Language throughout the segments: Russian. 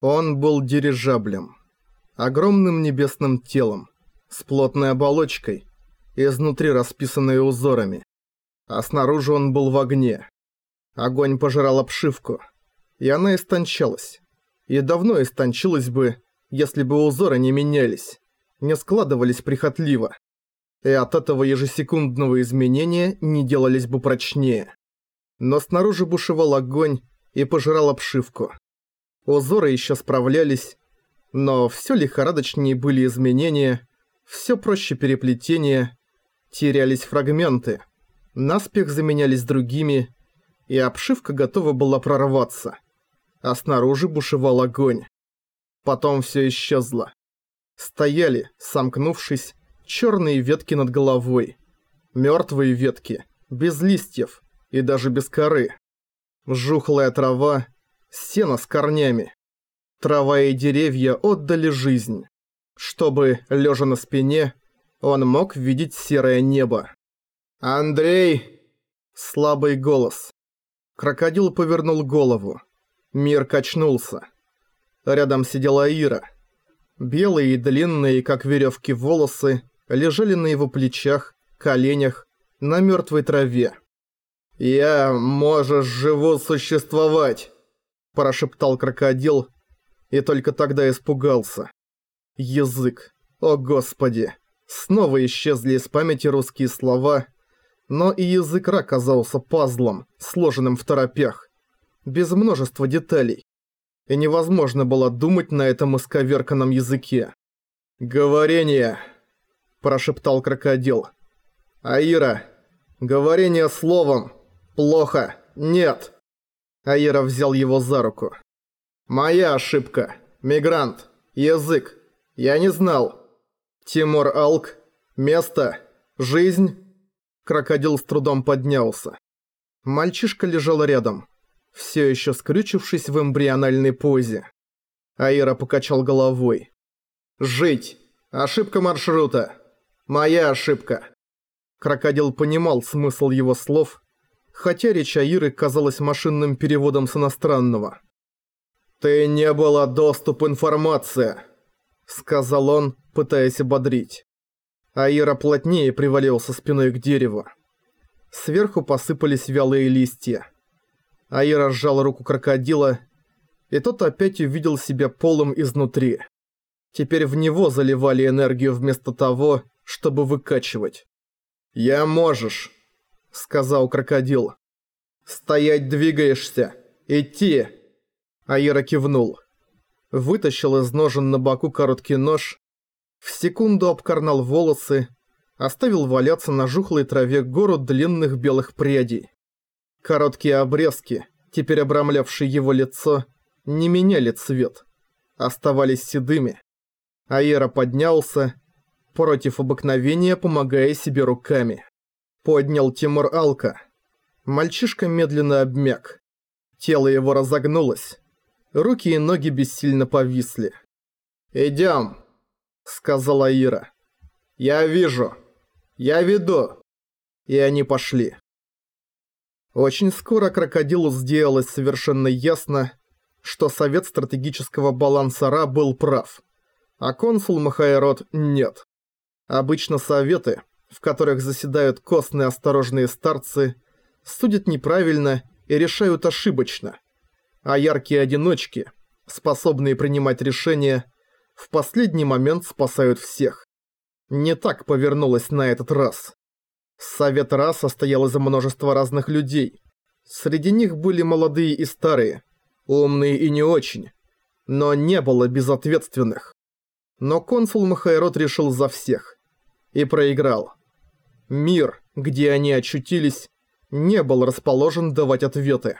Он был дирижаблем. Огромным небесным телом, с плотной оболочкой, изнутри расписанной узорами. А снаружи он был в огне. Огонь пожирал обшивку, и она истончалась. И давно истончилась бы, если бы узоры не менялись, не складывались прихотливо. И от этого ежесекундного изменения не делались бы прочнее. Но снаружи бушевал огонь и пожирал обшивку. Узоры еще справлялись, но все лихорадочнее были изменения, все проще переплетения, терялись фрагменты, наспех заменялись другими, и обшивка готова была прорваться. А снаружи бушевал огонь. Потом все исчезло. Стояли, сомкнувшись, черные ветки над головой. Мертвые ветки, без листьев и даже без коры. Жухлая трава, сено с корнями. Трава и деревья отдали жизнь, чтобы, лежа на спине, он мог видеть серое небо. «Андрей!» Слабый голос. Крокодил повернул голову. Мир качнулся. Рядом сидела Ира. Белые и длинные, как веревки, волосы лежали на его плечах, коленях, на мертвой траве. «Я, можешь, живу существовать!» Прошептал крокодил и только тогда испугался. Язык. О господи. Снова исчезли из памяти русские слова, но и язык Ра казался пазлом, сложенным в торопях, без множества деталей. И невозможно было думать на этом исковерканном языке. «Говорение», – прошептал крокодил. «Аира, говорение словом. Плохо. Нет». Аира взял его за руку. «Моя ошибка. Мигрант. Язык. Я не знал. Тимур Алк. Место. Жизнь». Крокодил с трудом поднялся. Мальчишка лежал рядом, все еще скрючившись в эмбриональной позе. Аира покачал головой. «Жить. Ошибка маршрута. Моя ошибка». Крокодил понимал смысл его слов хотя речь Аиры казалась машинным переводом с иностранного. «Ты не была доступ информации», — сказал он, пытаясь ободрить. Аира плотнее привалился спиной к дереву. Сверху посыпались вялые листья. Аира сжал руку крокодила, и тот опять увидел себя полым изнутри. Теперь в него заливали энергию вместо того, чтобы выкачивать. «Я можешь», — сказал крокодил. «Стоять двигаешься! Идти!» Аира кивнул. Вытащил из ножен на боку короткий нож, в секунду обкорнал волосы, оставил валяться на жухлой траве гору длинных белых прядей. Короткие обрезки, теперь обрамлявшие его лицо, не меняли цвет, оставались седыми. Аера поднялся, против обыкновения помогая себе руками поднял Тимур Алка. Мальчишка медленно обмяк. Тело его разогнулось. Руки и ноги бессильно повисли. «Идём», — сказала Ира. «Я вижу. Я веду». И они пошли. Очень скоро крокодилу сделалось совершенно ясно, что Совет стратегического баланса Ра был прав, а консул Махайрод нет. Обычно советы, в которых заседают костные осторожные старцы, судят неправильно и решают ошибочно, а яркие одиночки, способные принимать решения, в последний момент спасают всех. Не так повернулось на этот раз. Совет раз состоял из множества разных людей. Среди них были молодые и старые, умные и не очень, но не было безответственных. Но консул Махайрод решил за всех. И проиграл. Мир, где они очутились, не был расположен давать ответы.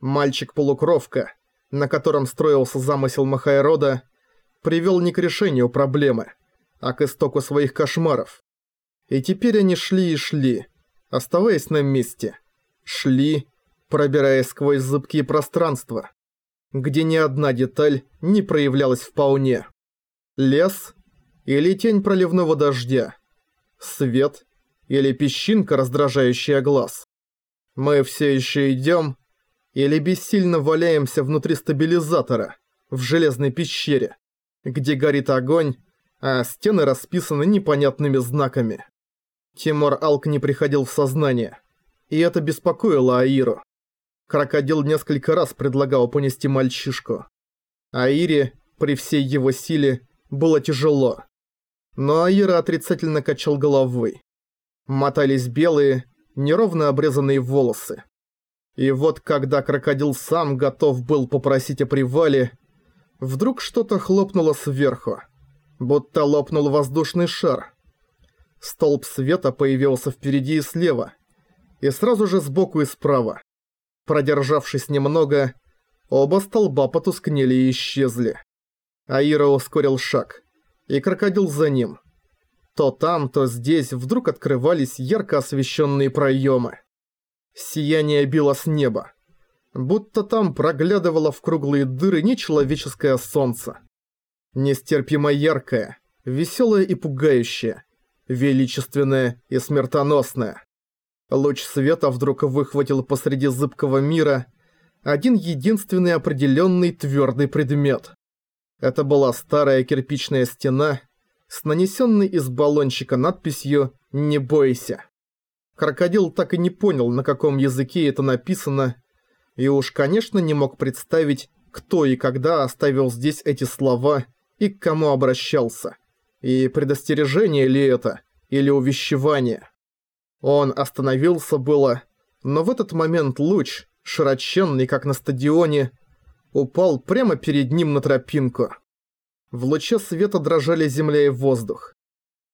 Мальчик-полукровка, на котором строился замысел Махайрода, привел не к решению проблемы, а к истоку своих кошмаров. И теперь они шли и шли, оставаясь на месте. Шли, пробираясь сквозь зыбкие пространства, где ни одна деталь не проявлялась вполне. Лес или тень проливного дождя. Свет или песчинка, раздражающая глаз. Мы все еще идем или бессильно валяемся внутри стабилизатора, в железной пещере, где горит огонь, а стены расписаны непонятными знаками. Тимур Алк не приходил в сознание, и это беспокоило Аиру. Крокодил несколько раз предлагал понести мальчишку. Аире, при всей его силе, было тяжело. Но Аира отрицательно качал головой. Мотались белые, неровно обрезанные волосы. И вот когда крокодил сам готов был попросить о привале, вдруг что-то хлопнуло сверху, будто лопнул воздушный шар. Столб света появился впереди и слева, и сразу же сбоку и справа. Продержавшись немного, оба столба потускнели и исчезли. Аира ускорил шаг, и крокодил за ним. То там, то здесь вдруг открывались ярко освещенные проемы. Сияние било с неба. Будто там проглядывало в круглые дыры нечеловеческое солнце. Нестерпимо яркое, веселое и пугающее, величественное и смертоносное. Луч света вдруг выхватил посреди зыбкого мира один единственный определенный твердый предмет. Это была старая кирпичная стена с нанесенной из баллончика надписью «Не бойся». Крокодил так и не понял, на каком языке это написано, и уж, конечно, не мог представить, кто и когда оставил здесь эти слова и к кому обращался. И предостережение ли это, или увещевание. Он остановился было, но в этот момент луч, широченный, как на стадионе, упал прямо перед ним на тропинку. В луче света дрожали земля и воздух.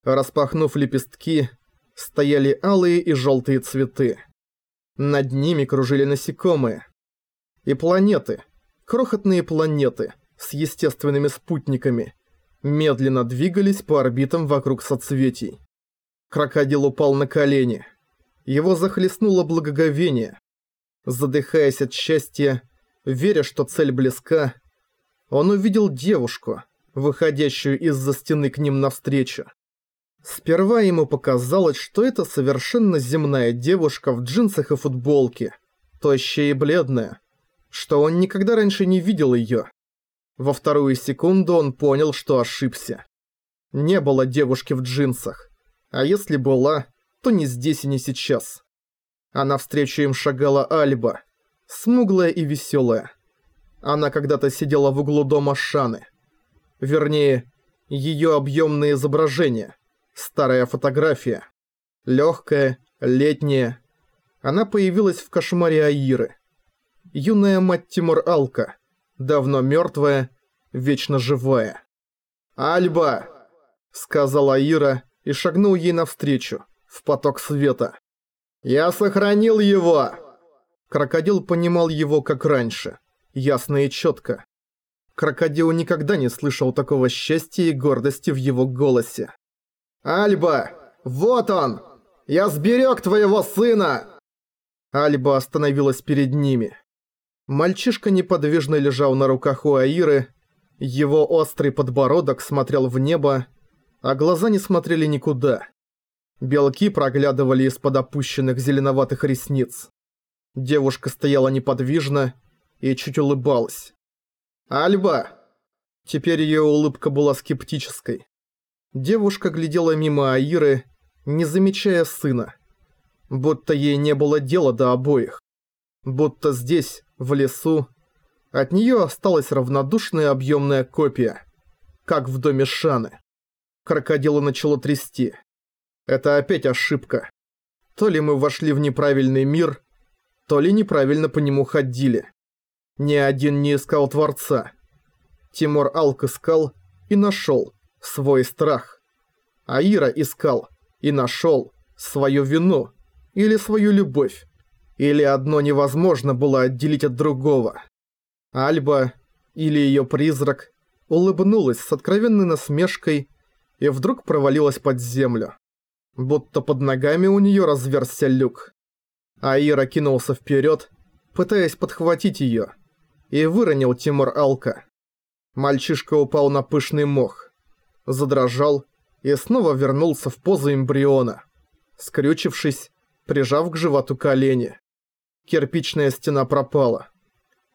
Распахнув лепестки, стояли алые и желтые цветы. Над ними кружили насекомые. И планеты, крохотные планеты с естественными спутниками, медленно двигались по орбитам вокруг соцветий. Крокодил упал на колени. Его захлестнуло благоговение. Задыхаясь от счастья, веря, что цель близка, он увидел девушку, выходящую из-за стены к ним навстречу. Сперва ему показалось, что это совершенно земная девушка в джинсах и футболке, тощая и бледная, что он никогда раньше не видел её. Во вторую секунду он понял, что ошибся. Не было девушки в джинсах, а если была, то не здесь и не сейчас. А навстречу им шагала Альба, смуглая и весёлая. Она когда-то сидела в углу дома Шаны. Вернее, её объёмное изображение – Старая фотография. Легкая, летняя. Она появилась в кошмаре Аиры. Юная мать Тимур Алка. Давно мертвая, вечно живая. «Альба!» — сказала Аира и шагнул ей навстречу, в поток света. «Я сохранил его!» Крокодил понимал его как раньше, ясно и четко. Крокодил никогда не слышал такого счастья и гордости в его голосе. «Альба! Вот он! Я сберег твоего сына!» Альба остановилась перед ними. Мальчишка неподвижно лежал на руках у Аиры, его острый подбородок смотрел в небо, а глаза не смотрели никуда. Белки проглядывали из-под опущенных зеленоватых ресниц. Девушка стояла неподвижно и чуть улыбалась. «Альба!» Теперь ее улыбка была скептической. Девушка глядела мимо Аиры, не замечая сына. Будто ей не было дела до обоих. Будто здесь, в лесу, от нее осталась равнодушная объемная копия, как в доме Шаны. Крокодила начало трясти. Это опять ошибка. То ли мы вошли в неправильный мир, то ли неправильно по нему ходили. Ни один не искал Творца. Тимур Алк искал и нашел свой страх. Аира искал и нашел свою вину или свою любовь. Или одно невозможно было отделить от другого. Альба или ее призрак улыбнулась с откровенной насмешкой и вдруг провалилась под землю. Будто под ногами у нее разверзся люк. Аира кинулся вперед, пытаясь подхватить ее, и выронил Тимур Алка. Мальчишка упал на пышный мох задрожал и снова вернулся в позу эмбриона, скрючившись, прижав к животу колени. Кирпичная стена пропала.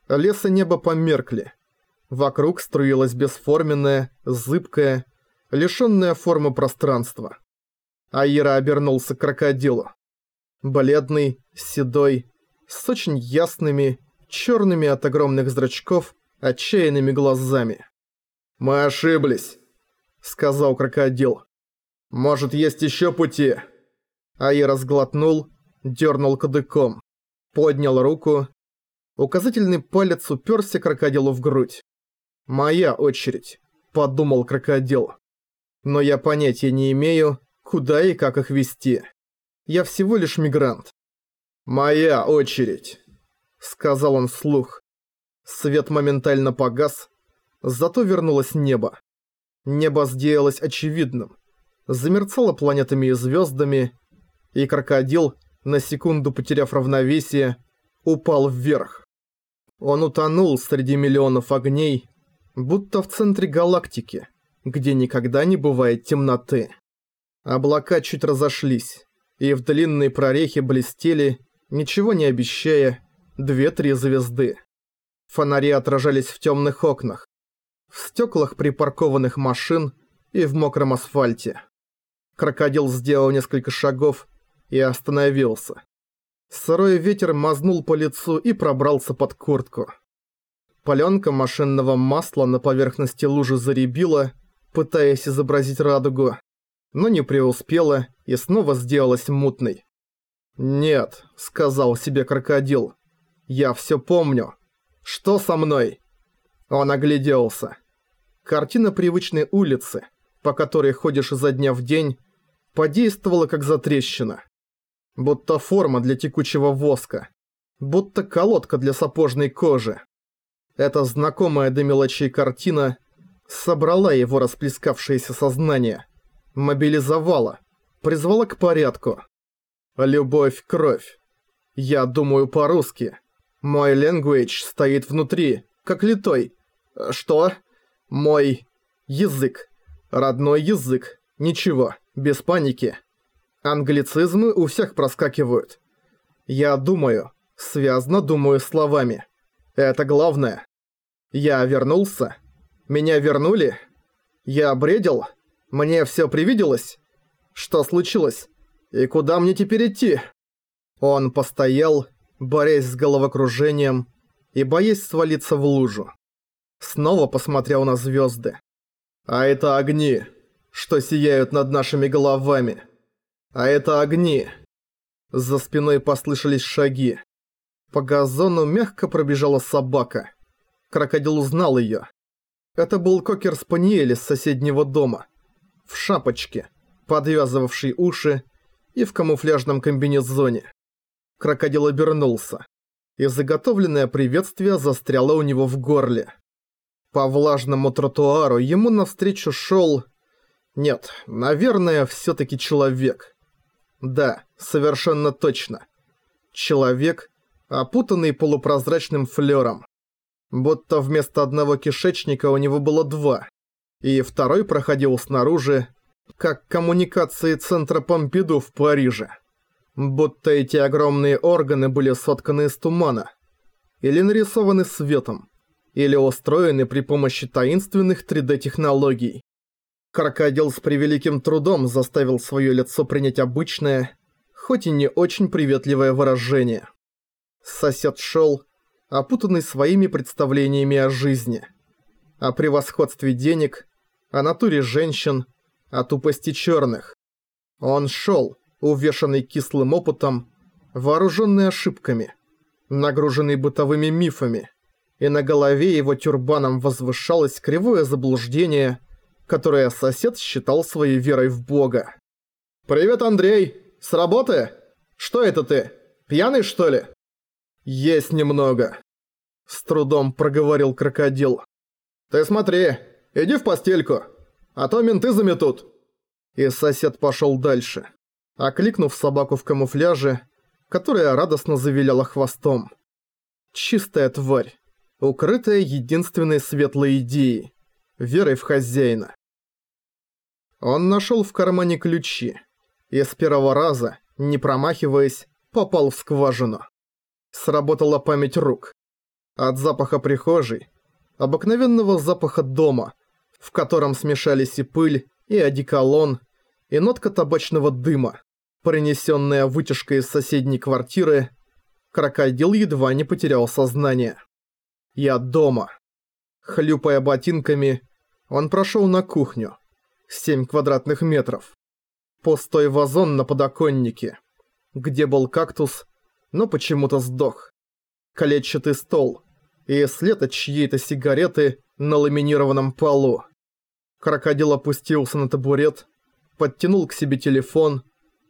Лес и небо померкли. Вокруг струилось бесформенное, зыбкое, лишённое формы пространство. Аира обернулся к крокодилу. Бледный, седой, с очень ясными, чёрными от огромных зрачков, отчаянными глазами. «Мы ошиблись», — сказал крокодил. «Может, есть ещё пути?» Аира сглотнул, дернул кадыком, поднял руку. Указательный палец уперся крокодилу в грудь. «Моя очередь», — подумал крокодил. «Но я понятия не имею, куда и как их вести. Я всего лишь мигрант». «Моя очередь», — сказал он вслух. Свет моментально погас, зато вернулось небо. Небо сделалось очевидным. Замерцало планетами и звездами, и крокодил, на секунду потеряв равновесие, упал вверх. Он утонул среди миллионов огней, будто в центре галактики, где никогда не бывает темноты. Облака чуть разошлись, и в длинной прорехе блестели, ничего не обещая, две-три звезды. Фонари отражались в темных окнах, в стеклах припаркованных машин и в мокром асфальте. Крокодил сделал несколько шагов и остановился. Сырой ветер мазнул по лицу и пробрался под куртку. Паленка машинного масла на поверхности лужи заребила, пытаясь изобразить радугу, но не преуспела и снова сделалась мутной. «Нет», — сказал себе крокодил, — «я всё помню. Что со мной?» Он огляделся. Картина привычной улицы, по которой ходишь изо дня в день, подействовала как затрещина будто форма для текучего воска, будто колодка для сапожной кожи. Эта знакомая до мелочей картина собрала его расплескавшееся сознание, мобилизовала, призвала к порядку. Любовь, кровь. Я думаю по-русски. Мой language стоит внутри, как литой. Что? Мой язык. Родной язык. Ничего, без паники. Англицизмы у всех проскакивают. Я думаю, связно думаю словами. Это главное. Я вернулся. Меня вернули. Я бредил. Мне все привиделось. Что случилось? И куда мне теперь идти? Он постоял, борясь с головокружением и боясь свалиться в лужу. Снова посмотрел на звезды. А это огни, что сияют над нашими головами. А это огни. За спиной послышались шаги. По газону мягко пробежала собака. Крокодил узнал её. Это был кокер-спаниель из соседнего дома. В шапочке, подвязывавший уши и в камуфляжном комбинезоне. Крокодил обернулся, и заготовленное приветствие застряло у него в горле. По влажному тротуару ему навстречу шёл... Нет, наверное, всё-таки человек. Да, совершенно точно. Человек, опутанный полупрозрачным флером. Будто вместо одного кишечника у него было два. И второй проходил снаружи, как коммуникации центра Помпиду в Париже. Будто эти огромные органы были сотканы из тумана. Или нарисованы светом. Или устроены при помощи таинственных 3D-технологий. Крокодил с превеликим трудом заставил свое лицо принять обычное, хоть и не очень приветливое выражение. Сосед шел, опутанный своими представлениями о жизни, о превосходстве денег, о натуре женщин, о тупости черных. Он шел, увешанный кислым опытом, вооруженный ошибками, нагруженный бытовыми мифами, и на голове его тюрбаном возвышалось кривое заблуждение – которое сосед считал своей верой в Бога. «Привет, Андрей! С работы? Что это ты? Пьяный, что ли?» «Есть немного», — с трудом проговорил крокодил. «Ты смотри, иди в постельку, а то менты заметут». И сосед пошел дальше, окликнув собаку в камуфляже, которая радостно завиляла хвостом. Чистая тварь, укрытая единственной светлой идеей — верой в хозяина. Он нашел в кармане ключи и с первого раза, не промахиваясь, попал в скважину. Сработала память рук. От запаха прихожей, обыкновенного запаха дома, в котором смешались и пыль, и одеколон, и нотка табачного дыма, принесенная вытяжкой из соседней квартиры, крокодил едва не потерял сознание. «Я дома». Хлюпая ботинками, он прошел на кухню. 7 квадратных метров. Пустой вазон на подоконнике, где был кактус, но почему-то сдох. Клетчатый стол и след от чьей-то сигареты на ламинированном полу. Крокодил опустился на табурет, подтянул к себе телефон,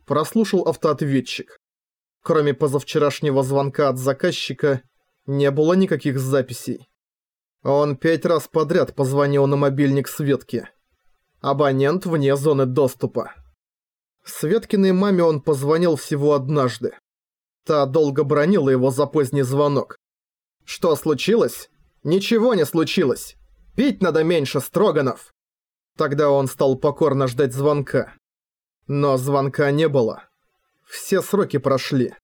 прослушал автоответчик. Кроме позавчерашнего звонка от заказчика, не было никаких записей. Он пять раз подряд позвонил на мобильник Светки. Абонент вне зоны доступа. Светкиной маме он позвонил всего однажды. Та долго бронила его за поздний звонок. «Что случилось?» «Ничего не случилось. Пить надо меньше, Строганов!» Тогда он стал покорно ждать звонка. Но звонка не было. Все сроки прошли.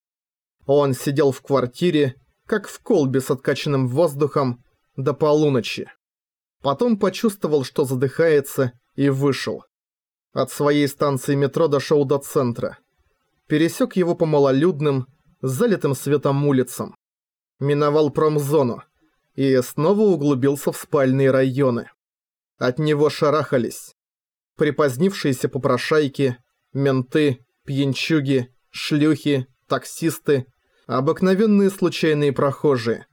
Он сидел в квартире, как в колбе с откачанным воздухом, до полуночи. Потом почувствовал, что задыхается, и вышел. От своей станции метро дошел до центра. Пересек его по малолюдным, залитым светом улицам. Миновал промзону и снова углубился в спальные районы. От него шарахались. Припозднившиеся попрошайки, менты, пьянчуги, шлюхи, таксисты, обыкновенные случайные прохожие,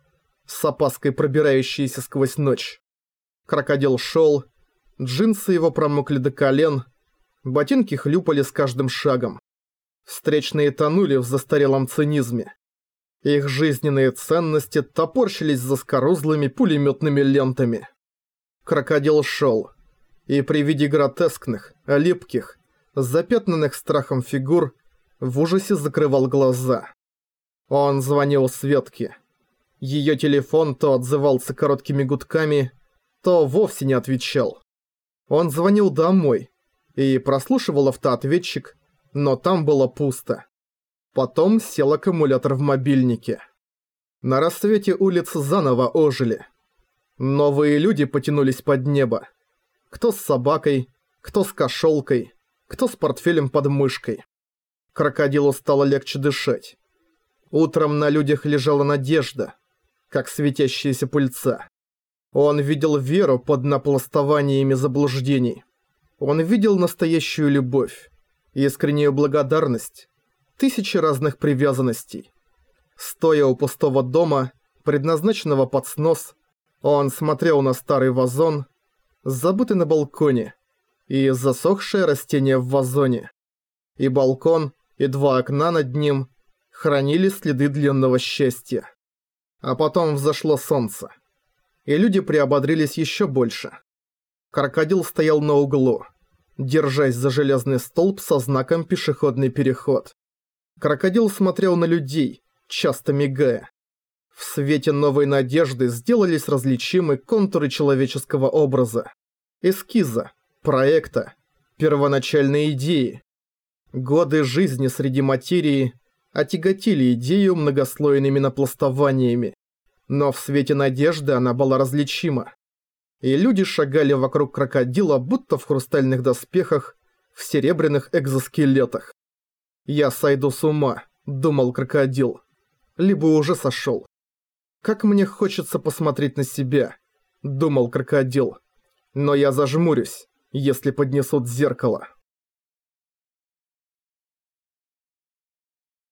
с опаской пробирающиеся сквозь ночь. Крокодил шел, Джинсы его промокли до колен, ботинки хлюпали с каждым шагом. Встречные тонули в застарелом цинизме. Их жизненные ценности топорщились за скорузлыми пулеметными лентами. Крокодил шел, и при виде гротескных, липких, запятнанных страхом фигур в ужасе закрывал глаза. Он звонил Светке. Ее телефон то отзывался короткими гудками, то вовсе не отвечал. Он звонил домой и прослушивал автоответчик, но там было пусто. Потом сел аккумулятор в мобильнике. На рассвете улицы заново ожили. Новые люди потянулись под небо. Кто с собакой, кто с кошелкой, кто с портфелем под мышкой. Крокодилу стало легче дышать. Утром на людях лежала надежда, как светящаяся пыльца. Он видел веру под напластованиями заблуждений. Он видел настоящую любовь, искреннюю благодарность, тысячи разных привязанностей. Стоя у пустого дома, предназначенного под снос, он смотрел на старый вазон, забытый на балконе, и засохшее растение в вазоне. И балкон, и два окна над ним хранили следы длинного счастья. А потом взошло солнце и люди приободрились еще больше. Крокодил стоял на углу, держась за железный столб со знаком «Пешеходный переход». Крокодил смотрел на людей, часто мигая. В свете новой надежды сделались различимы контуры человеческого образа, эскиза, проекта, первоначальной идеи. Годы жизни среди материи отяготили идею многослойными напластованиями, но в свете надежды она была различима. И люди шагали вокруг крокодила, будто в хрустальных доспехах, в серебряных экзоскелетах. «Я сойду с ума», — думал крокодил. Либо уже сошел. «Как мне хочется посмотреть на себя», — думал крокодил. «Но я зажмурюсь, если поднесут зеркало».